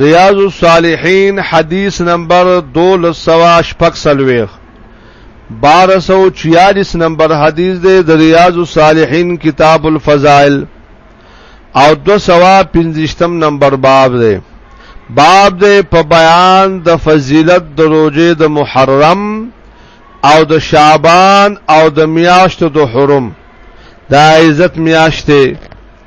ریاض الصالحین حدیث نمبر 1246 1246 نمبر حدیث دے د ریاض الصالحین کتاب الفضائل او 215 نمبر باب دے باب دے په بیان د فضیلت د روزه د محرم او د شعبان او د میاشتو د حرم دا عزت میاشته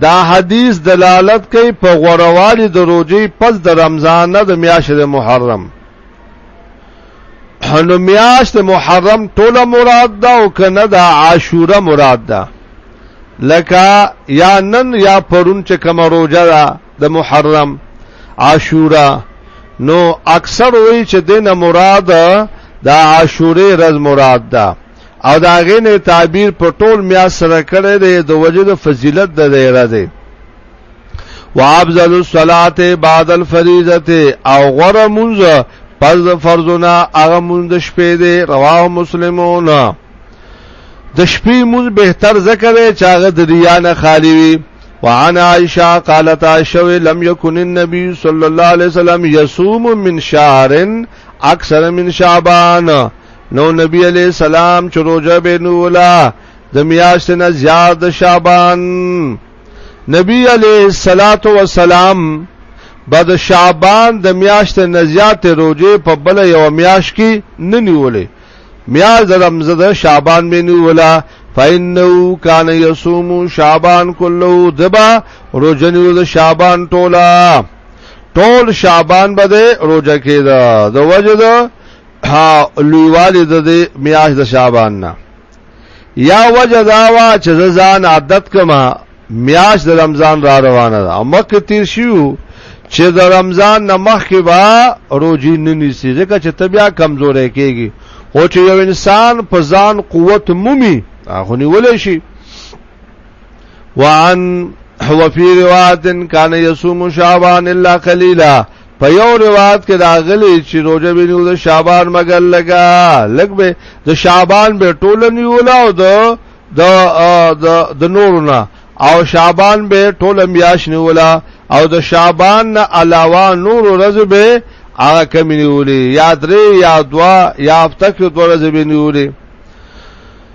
دا حدیث دلالت کوي په غوړوالي د روزي پس د رمضان نه د میاشتې د محرم نو میاشت محرم ټوله مراد ده او کنه د عاشوره مراد ده لکه یا نن یا پرون چې کوم روزه ده د محرم عاشوره نو اکثر وی چې دینه مراد د عاشوره رز مراد ده او دا غینه تعبیر په ټول میا سره کړی دی د وجد فضیلت د دیره دی وابذل الصلاه بعد الفریضه او غره منځ پس د فرضونه هغه مونږ د شپې دی رواه مسلمون د شپې مونږ بهتر ذکر دی چې هغه د ریا نه خالی وي وعن عائشه قالت عائشه لم يكن النبي صلى الله عليه وسلم يصوم من شهر اكثر من شعبان نو نبی علیہ السلام چې روزه به نولا د میاشت نه زیات د شعبان نبی علیہ الصلات والسلام بعد شعبان د میاشت نه زیات روزه په بل یو میاش کې نه نیولې میاش د رمضان شعبان به نولا فإنه كان يصوم شعبان كله دبا روزه نیول د شعبان ټولا ټول شعبان بده روزه کېده د وجه ها لویوالی د دې میاش د شعبان نه یا وجه دا وا چې ځان عادت کما میاش د رمضان را روانه ده او مکه تیر شو چې د رمضان نه مخکې با روزي نه نیسی ځکه چې طبيعه کمزورې کېږي او چې یو انسان په ځان قوت مومي هغه نیول شي وعن هو في روایت كان يصوم شعبان الا قليلا په یو روایت کې راغلی چې روزه به نیول شعبان مګر لګا لګ به د شعبان به ټول نیول او د د د نورونه او شعبان به ټول میاش نیول او د شعبان نه علاوه نور ورځ به هغه کم نیولې یا درې یا دوا یا هفته کې دوه ورځې به نیولې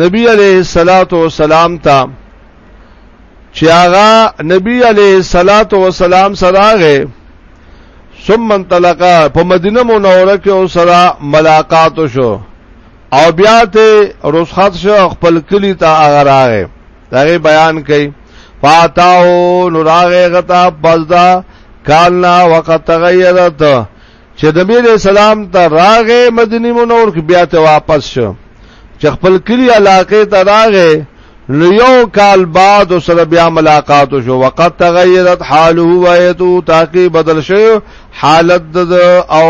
نبی علیہ الصلات والسلام ته چې هغه نبی علیہ الصلات والسلام سره غه ثم انطلق په مدینه منوره کې او سره ملاقات شو او بیا ته رسخت شو خپل کلی ته هغه راغې دغه بیان کړي فاتاو نو راغې غتا بزدا کالنا وقت تغیرت چې د نبی له سلام ته راغې مدینه منور کې بیا ته واپس شو چې خپل کلی علاقې ته راغې نو یو کال بعد سره بیا ملاقات شو وقت تغیرت حاله و ایتو تاکي بدل شو حالت د او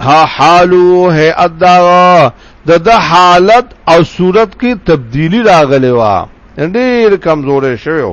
ها حالو هي ادا د د حالت او صورت کې تبدیلی راغلی و ډیر کمزورې شوی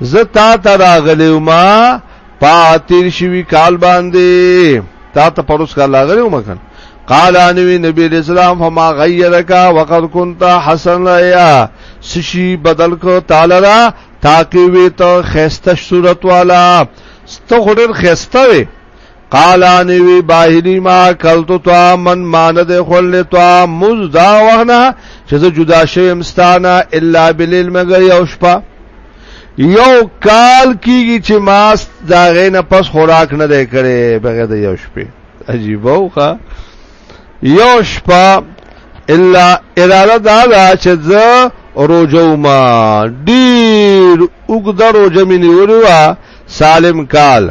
زه تا ته راغلی ما پاتیر شوی کال باندې تا ته پروس کال راغلی ما کنه قال انوی نبی علیہ السلام فما غیرک وقد كنت حسن ریا سشی بدل کو تعالی را تاکي وی ته خيسته صورت والا ست خورن خيسته وی قالا نیوی باهلی ما کلتو تا من ماند خل تا مز دا وغنا چې زه جدا شوم ستانه الا بلیل مگر یو شپه یو کال کیږي چې ما دا غینه پس خوراک نه دی کړی بغیر د یو شپې عجیب وخه یو شپه الا اراده دا دا چې زه روزو ما ډیر وګدر روزه مې نیولې سالم کال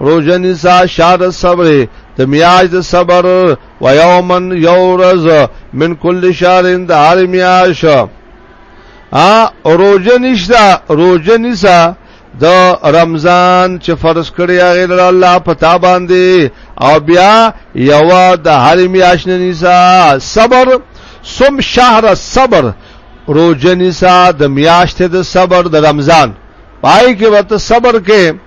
روزه نسا شاد صبر د میاج د صبر و یومن یورز من کل شهر د هر میاش ا روزه نشتا روزه نسا د رمضان چې فرض کړی هغه د الله پتا باندې او بیا یو د هر میاش نه نسا صبر سم شهر صبر روزه نسا د میاشت د صبر د رمضان پای کې وته صبر کې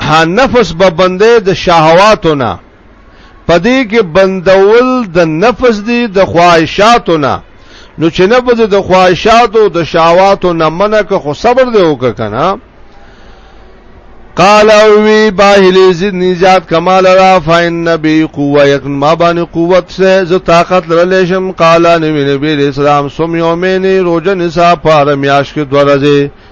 ها نفس به بندې د شهواتو نه پدې کې بندول د نفس دی د خواهشاتو نه نو چې نه بده د خواهشاتو د شهواتو نه منه که خو صبر دی وکړه کنه قال اوی باهلی زید نجات کمال را فین نبی قوه یکن ما بانی قوت سے زو طاقت لرلیشم قال نبی نبی اسلام سم یومین روجن سا پار میاش کی دورزی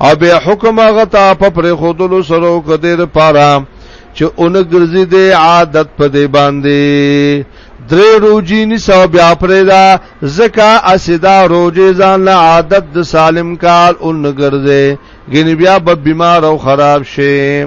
او به حکم هغه ته په پر خودلو سره کدیر پاره چې اون ګرځي د عادت په دی باندې درې روجی نسو بیا پرې دا زکا اسدا روجه ځان له عادت د سالم کال اون ګرځي ګنې بیا به بیمار او خراب شي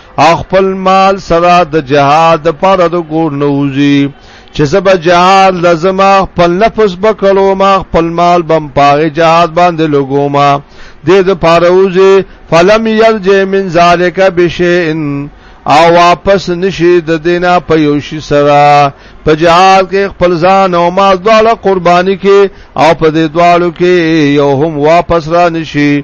خپل مال سره د جهاد لپاره د ګور نه وځي چې زبا جهاد لازم خپل نفس بکړو ما خپل مال بم پاره جهاد باندې لګو ما دې د پاره وځي فلم يرج من ذالک بشئن او واپس نشي د دینا په یو شي سره په جهاد کې خپل ځان او مال دواړه قرباني کې او په دې دواړو کې یو هم واپس را نشي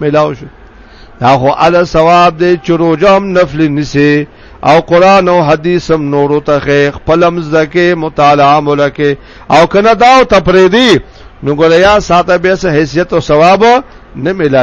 ملاو شو دا خو ال ثواب دی چې روزم نفل نسی او قران او حدیث هم نورو ته خپلم زکه مطالعه ملکه او کنه دا ته پرې دی نو ګولیا ساته به حیثیت او ثواب نه ملاوي